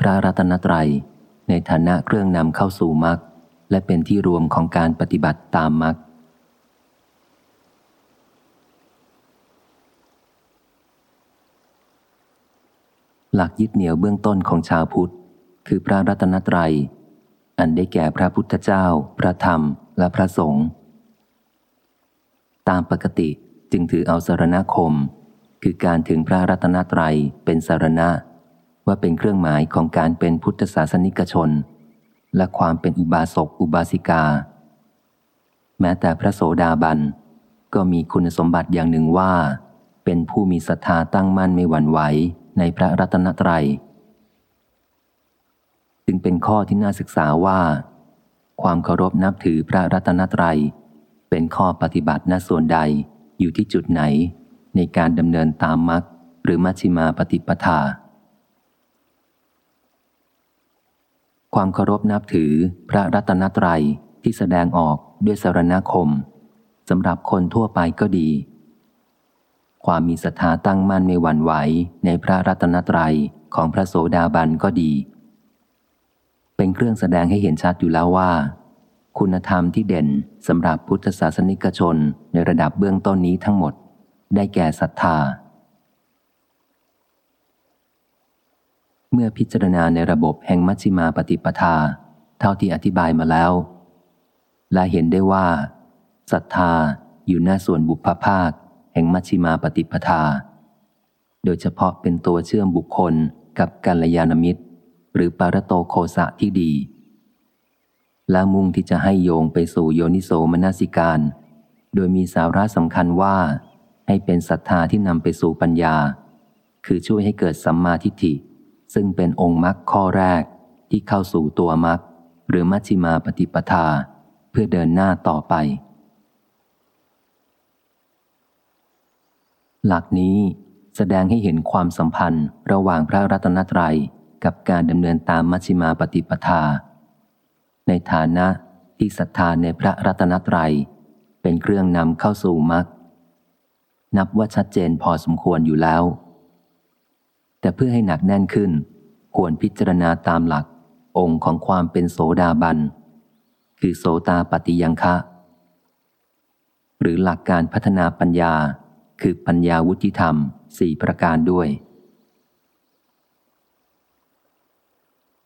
พระรัตนตรัย ในฐานะเครื่องนำเข้าสู่มรรคและเป็นที่รวมของการปฏิบัติตามมรรคหลักยึดเหนี่ยวเบื้องต้นของชาวพุทธ คือพระรัตนตรัย อันได้แก่พระพุทธเจ้า พระธรรม และพระสงฆ์ตามปกติจึงถือเอาสารณคม คือการถึงพระรัตนตรัยเป็นสารณะ ว่าเป็นเครื่องหมายของการเป็นพุทธศาสนิกชน และความเป็นอุบาสกอุบาสิกา แม้แต่พระโสดาบัน ก็มีคุณสมบัติอย่างหนึ่งว่า เป็นผู้มีศรัทธาตั้งมั่นไม่หวั่นไหวในพระรัตนตรยัยจึงเป็นข้อที่น่าศึกษาว่า ความเคารพนับถือพระรัตนตรยัย เป็นข้อปฏิบัติณส่วนใดอยู่ที่จุดไหนในการดำเนินตามมรรคหรือมัชฌิมาปฏิปทา ความเคารพนับถือพระรัตนตรัยที่แสดงออกด้วยสารณคมสำหรับคนทั่วไปก็ดี ความมีศรัทธาตั้งมั่นไม่หวั่นไหวในพระรัตนตรัยของพระโสดาบันก็ดี เป็นเครื่องแสดงให้เห็นชัดอยู่แล้วว่า คุณธรรมที่เด่นสำหรับพุทธศาสนิกชนในระดับเบื้องต้นนี้ทั้งหมด ได้แก่ศรัทธา เมื่อพิจารณาในระบบแห่งมัชฌิมาปฏิปทา เท่าที่อธิบายมาแล้ว และเห็นได้ว่าศรัทธาอยู่หน้าส่วนบุพภาค แห่งมัชฌิมาปฏิปทา โดยเฉพาะเป็นตัวเชื่อมบุคคลกับกัลยาณมิตร หรือปารโตโคสะที่ดี และมุ่งที่จะให้โยงไปสู่โยนิโสมนสิการ โดยมีสาระสำคัญว่า ให้เป็นศรัทธาที่นำไปสู่ปัญญา คือช่วยให้เกิดสัมมาทิฏฐิ ซึ่งเป็นองค์มรรคข้อแรกที่เข้าสู่ตัวมรรคหรือมัชฌิมาปฏิปทาเพื่อเดินหน้าต่อไป หลักนี้แสดงให้เห็นความสัมพันธ์ระหว่างพระรัตนตรัยกับการดำเนินตามมัชฌิมาปฏิปทา ในฐานะที่ศรัทธาในพระรัตนตรัย เป็นเครื่องนำเข้าสู่มรรคนับว่าชัดเจนพอสมควรอยู่แล้ว แต่เพื่อให้หนักแน่นขึ้น ควรพิจารณาตามหลัก องค์ของความเป็นโสดาบัน คือโสตาปฏิยังคะ หรือหลักการพัฒนาปัญญา คือปัญญาวุฒิธรรมสี่ประการด้วย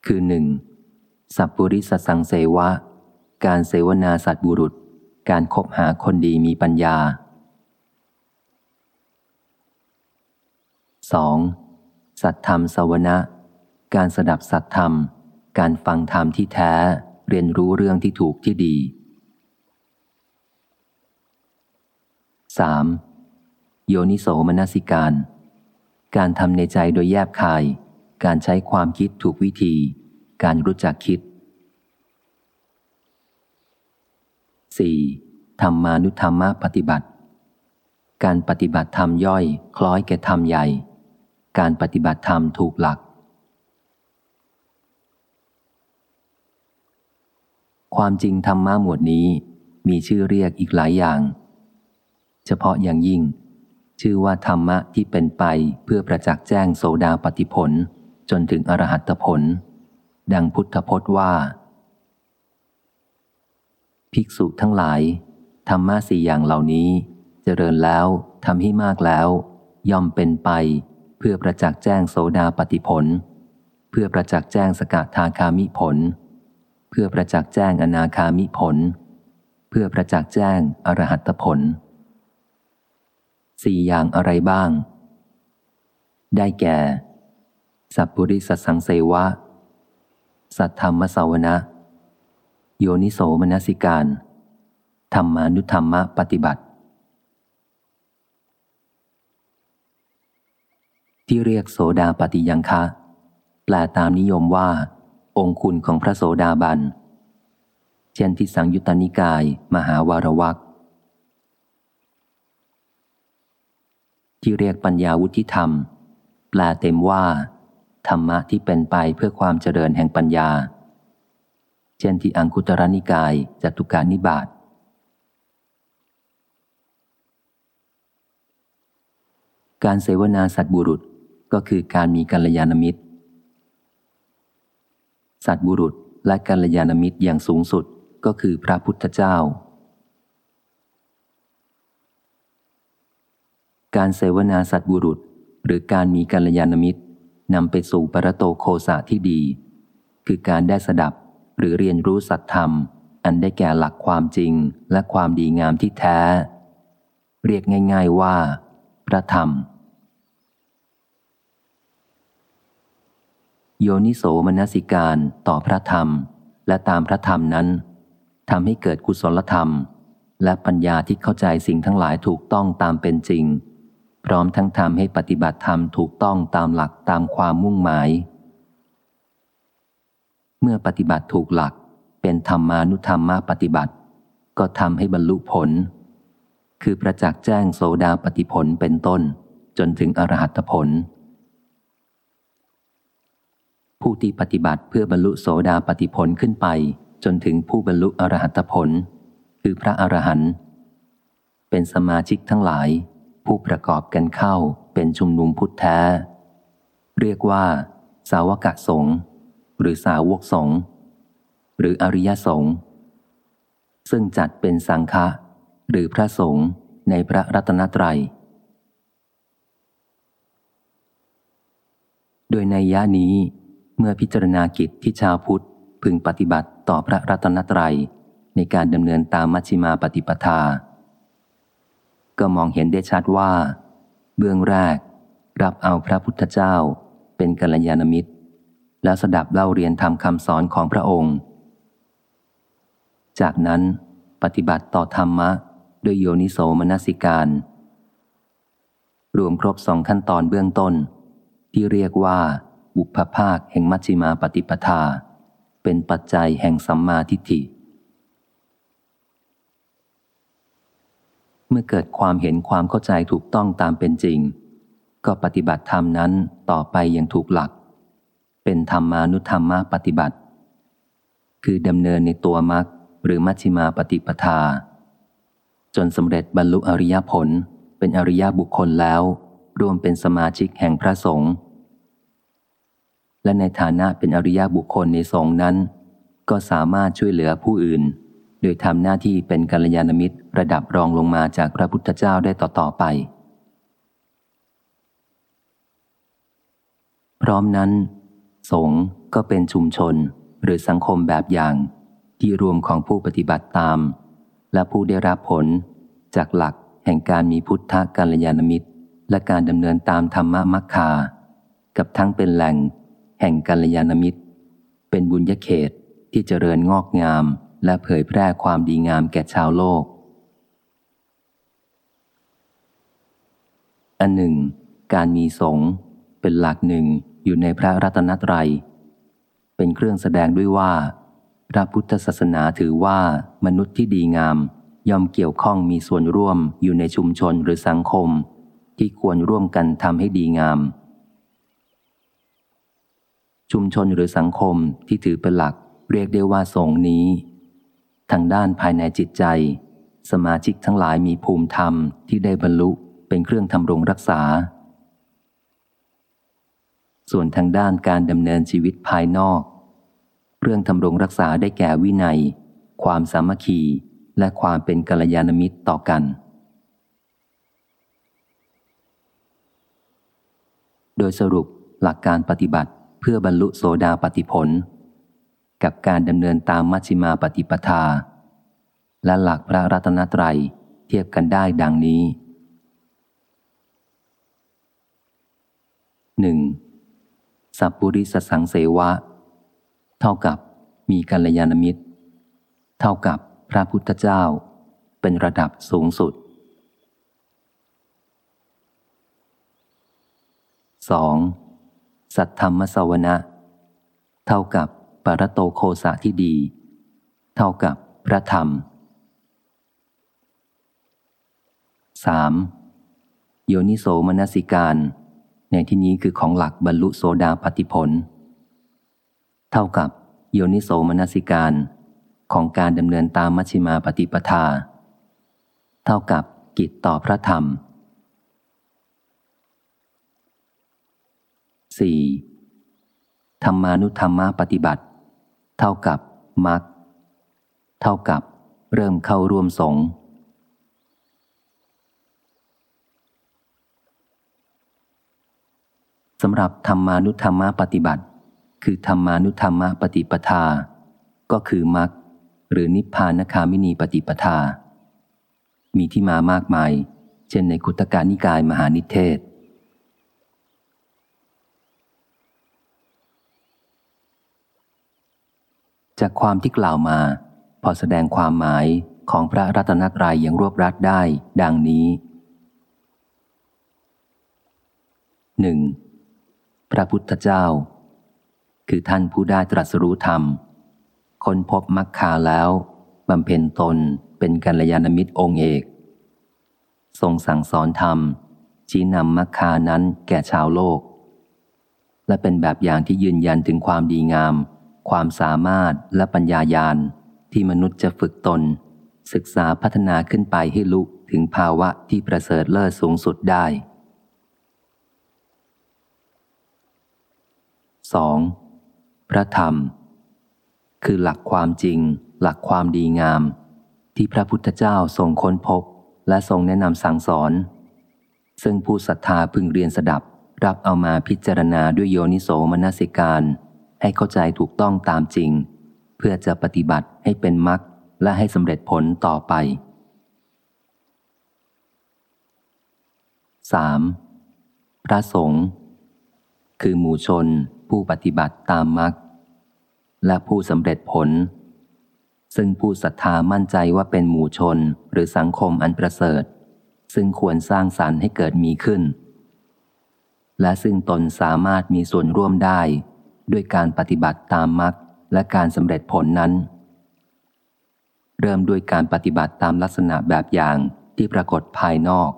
คือหนึ่งสัพปุริสสังเสวะ การเสวนาสัตบุรุษ การคบหาคนดีมีปัญญา 2. สัตธรรมสวนะการสดับสัตธรรม การฟังธรรมที่แท้ เรียนรู้เรื่องที่ถูกที่ดี 3. โยนิโสมนสิการ การทำในใจโดยแยบคาย การใช้ความคิดถูกวิธี การรู้จักคิด 4. ธรรมานุธรรมะปฏิบัติ การปฏิบัติธรรมย่อย คล้อยแก่ธรรมใหญ่ การปฏิบัติธรรมถูกหลัก ความจริงธรรมะหมวดนี้มีชื่อเรียกอีกหลายอย่าง เฉพาะอย่างยิ่ง ชื่อว่าธรรมะที่เป็นไปเพื่อประจักษ์แจ้งโสดาปฏิผลจนถึงอรหัตผล ดังพุทธพจน์ว่า ภิกษุทั้งหลาย ธรรมะสี่อย่างเหล่านี้ เจริญแล้วทำให้มากแล้ว ย่อมเป็นไป พื่อประจักษ์แจ้งโสดาปฏิผล เพื่อประจักษ์แจ้งสกทาคามิผล เพื่อประจักษ์แจ้งอนาคามิผล เพื่อประจักษ์แจ้งอรหัตผลสี่อย่างอะไรบ้าง ได้แก่ สัพพุริสสังเสวะ สัทธรรมสาวนะ โยนิโสมนสิการ ธรรมานุธรรมะปฏิบัติ ที่เรียกโสดาปฏิยังคะ แปลตามนิยมว่า องคุณของพระโสดาบัน เช่นที่สังยุตตนิกาย มหาวารวักที่เรียกปัญญาวุฒิธรรม แปลเต็มว่า ธรรมะที่เป็นไปเพื่อความเจริญแห่งปัญญา เช่นที่อังคุตรนิกายจตุการนิบาตการเสวนาสัตบุรุษ ก็คือการมีกัลยาณมิตร สัตบุรุษและกัลยาณมิตรอย่างสูงสุดก็คือพระพุทธเจ้า การเสวนาสัตบุรุษ หรือการมีกัลยาณมิตรนำไปสู่ปรโตโคสะที่ดี คือการได้สดับหรือเรียนรู้สัตธรรม อันได้แก่หลักความจริงและความดีงามที่แท้ เรียกง่าย ๆว่า พระธรรม โยนิโสมนสิการต่อพระธรรม และตามพระธรรมนั้นทำให้เกิดกุศลธรรม และปัญญาที่เข้าใจสิ่งทั้งหลายถูกต้องตามเป็นจริง พร้อมทั้งทำให้ปฏิบัติธรรมถูกต้องตามหลักตามความมุ่งหมาย เมื่อปฏิบัติถูกหลักเป็นธรรมานุธรรมปฏิบัติ ก็ทำให้บรรลุผล คือประจักษ์แจ้งโสดาปฏิผลเป็นต้น จนถึงอรหัตผล ผู้ที่ปฏิบัติเพื่อบรรลุโสดาปฏิผลขึ้นไป จนถึงผู้บรรลุอรหัตผล คือพระอรหันต์เป็นสมาชิกทั้งหลาย ผู้ประกอบกันเข้าเป็นชุมนุมพุทธแท้ เรียกว่า สาวกสงฆ์หรือสาวกสงฆ์หรืออริยสงฆ์ซึ่งจัดเป็นสังฆะหรือพระสงฆ์ในพระรัตนตรยัย โดยในย่านี้ เมื่อพิจารณากิจที่ชาวพุทธพึงปฏิบัติต่อพระรัตนตรัยในการดำเนินตามมัชฌิมาปฏิปทา ก็มองเห็นได้ชัดว่า เบื้องแรก รับเอาพระพุทธเจ้าเป็นกัลยาณมิตร แล้วสดับเล่าเรียนทำคำสอนของพระองค์ จากนั้นปฏิบัติต่อธรรมะด้วยโยนิโสมนสิการ รวมครบสองขั้นตอนเบื้องต้น ที่เรียกว่า บุพภาคแห่งมัชฌิมาปฏิปทา เป็นปัจจัยแห่งสัมมาทิฏฐิ เมื่อเกิดความเห็นความเข้าใจถูกต้องตามเป็นจริง ก็ปฏิบัติธรรมนั้นต่อไปอย่างถูกหลัก เป็นธรรมานุธรรมะปฏิบัติ คือดำเนินในตัวมรรคหรือมัชฌิมาปฏิปทา จนสำเร็จบรรลุอริยผลเป็นอริยบุคคลแล้ว รวมเป็นสมาชิกแห่งพระสงฆ์ และในฐานะเป็นอริยบุคคลในสงนั้น ก็สามารถช่วยเหลือผู้อื่น โดยทำหน้าที่เป็นกัลยาณมิตรระดับรองลงมาจากพระพุทธเจ้าได้ต่อๆไป พร้อมนั้น สงก็เป็นชุมชนหรือสังคมแบบอย่างที่รวมของผู้ปฏิบัติตาม และผู้ได้รับผลจากหลักแห่งการมีพุทธกัลยาณมิตร และการดำเนินตามธรรมมัคคา กับทั้งเป็นแหล่ง แห่งกัลยาณมิตร เป็นบุญญเขตที่เจริญงอกงามและเผยแพร่ความดีงามแก่ชาวโลก อันหนึ่ง การมีสงฆ์เป็นหลักหนึ่งอยู่ในพระรัตนตรยัย เป็นเครื่องแสดงด้วยว่า พระพุทธศาสนาถือว่ามนุษย์ที่ดีงามย่อมเกี่ยวข้องมีส่วนร่วมอยู่ในชุมชนหรือสังคม ที่ควรร่วมกันทำให้ดีงาม ชุมชนหรือสังคมที่ถือเป็นหลัก เรียกได้ว่าสงนี้ ทางด้านภายในจิตใจ สมาชิกทั้งหลายมีภูมิธรรมที่ได้บรรลุเป็นเครื่องทำรงรักษา ส่วนทางด้านการดำเนินชีวิตภายนอก เรื่องทำรงรักษาได้แก่วินัย ความสามัคคีและความเป็นกัลยาณมิตรต่อกัน โดยสรุปหลักการปฏิบัติ พื่อบรรลุโสดาปติผล กับการดำเนินตามมัชฌิมาปฏิปทา และหลักพระรัตนตรัยเทียบกันได้ดังนี้หนึ่งสัพปุริสสังเสวะ เท่ากับมีกัลยาณมิตร เท่ากับพระพุทธเจ้า เป็นระดับสูงสุดสอง สัทธรรมสวนะเท่ากับปรโตโคสะที่ดี เท่ากับพระธรรม 3. โยนิโสมนสิการ ในที่นี้คือของหลักบรรลุโสดาปฏิผล เท่ากับโยนิโสมนสิการของการดำเนินตามมัชฌิมาปฏิปทา เท่ากับกิจต่อพระธรรม 4. ธรรมานุธรรมะปฏิบัติ เท่ากับมักเท่ากับเริ่มเข้าร่วมสงฆ์สำหรับธรรมานุธรรมะปฏิบัติ คือธรรมานุธรรมะปฏิปทา ก็คือมักหรือนิพพานคามินีปฏิปทา มีที่มามากมาย เช่นในคุตกานิกายมหานิเทศ จากความที่กล่าวมา พอแสดงความหมายของพระรัตนตรัยอย่างรวบรัดได้ ดังนี้หนึ่งพระพุทธเจ้า คือท่านผู้ได้ตรัสรู้ธรรม คนพบมรรคาแล้วบำเพ็ญตนเป็นกัลยาณมิตรองค์เอก ทรงสั่งสอนธรรม ชี้นำมรรคานั้นแก่ชาวโลก และเป็นแบบอย่างที่ยืนยันถึงความดีงาม ความสามารถและปัญญายาณที่มนุษย์จะฝึกตน ศึกษาพัฒนาขึ้นไปให้ลุถึงภาวะที่ประเสริฐเลิศสูงสุดได้ 2. พระธรรม คือหลักความจริง หลักความดีงาม ที่พระพุทธเจ้าทรงค้นพบ และทรงแนะนำสั่งสอน ซึ่งผู้ศรัทธาพึงเรียนสดับ รับเอามาพิจารณาด้วยโยนิโสมนสิการ ให้เข้าใจถูกต้องตามจริง เพื่อจะปฏิบัติให้เป็นมรรคและให้สำเร็จผลต่อไป 3. พระสงฆ์คือหมู่ชนผู้ปฏิบัติตามมรรคและผู้สำเร็จผล ซึ่งผู้ศรัทธามั่นใจว่าเป็นหมู่ชนหรือสังคมอันประเสริฐ ซึ่งควรสร้างสรรค์ให้เกิดมีขึ้น และซึ่งตนสามารถมีส่วนร่วมได้ ด้วยการปฏิบัติตามมรรคและการสำเร็จผลนั้น เริ่มด้วยการปฏิบัติตามลักษณะแบบอย่างที่ปรากฏภายนอก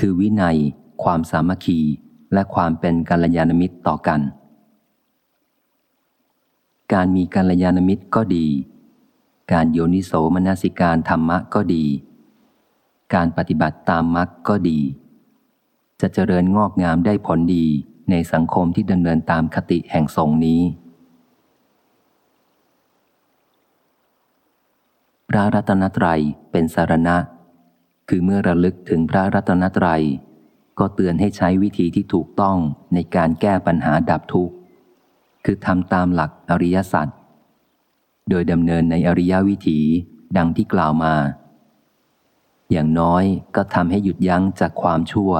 คือวินัย ความสามัคคี และความเป็นกัลยาณมิตรต่อกัน การมีกัลยาณมิตรก็ดี การโยนิโสมนสิการธรรมะก็ดี การปฏิบัติตามมรรคก็ดี จะเจริญงอกงามได้ผลดี ในสังคมที่ดำเนินตามคติแห่งสงนี้ พระรัตนตรัยเป็นสารณะ คือเมื่อระลึกถึงพระรัตนตรัย ก็เตือนให้ใช้วิธีที่ถูกต้องในการแก้ปัญหาดับทุกข์ คือทำตามหลักอริยสัจโดยดำเนินในอริยวิถีดังที่กล่าวมา อย่างน้อยก็ทำให้หยุดยั้งจากความชั่ว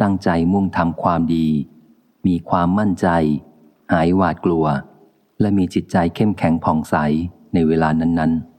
ตั้งใจมุ่งทำความดี มีความมั่นใจ หายหวาดกลัว และมีจิตใจเข้มแข็งผ่องใสในเวลานั้นๆ